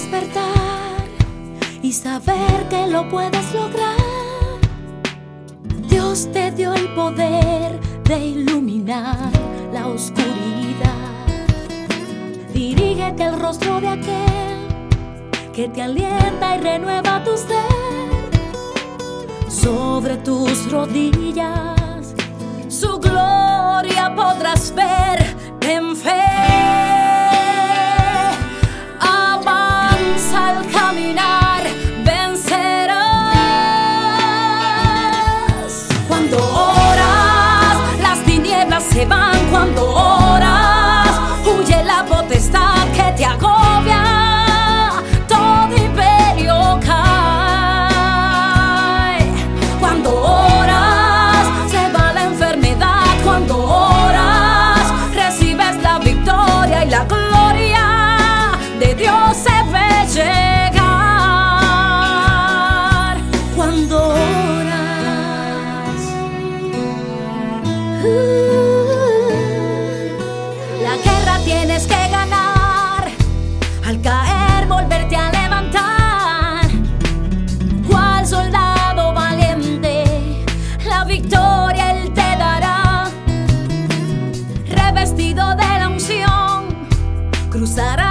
Despertar y saber que lo puedes lograr. Dios te dio el poder de iluminar la oscuridad. Dirígete al rostro de aquel que te alienta y renueva tu ser. Sobre tus rodillas su gloria tienes que ganar. Al caer, volverte a levantar. Cual soldado valiente, la victoria él te dará. Revestido de la unción, cruzará.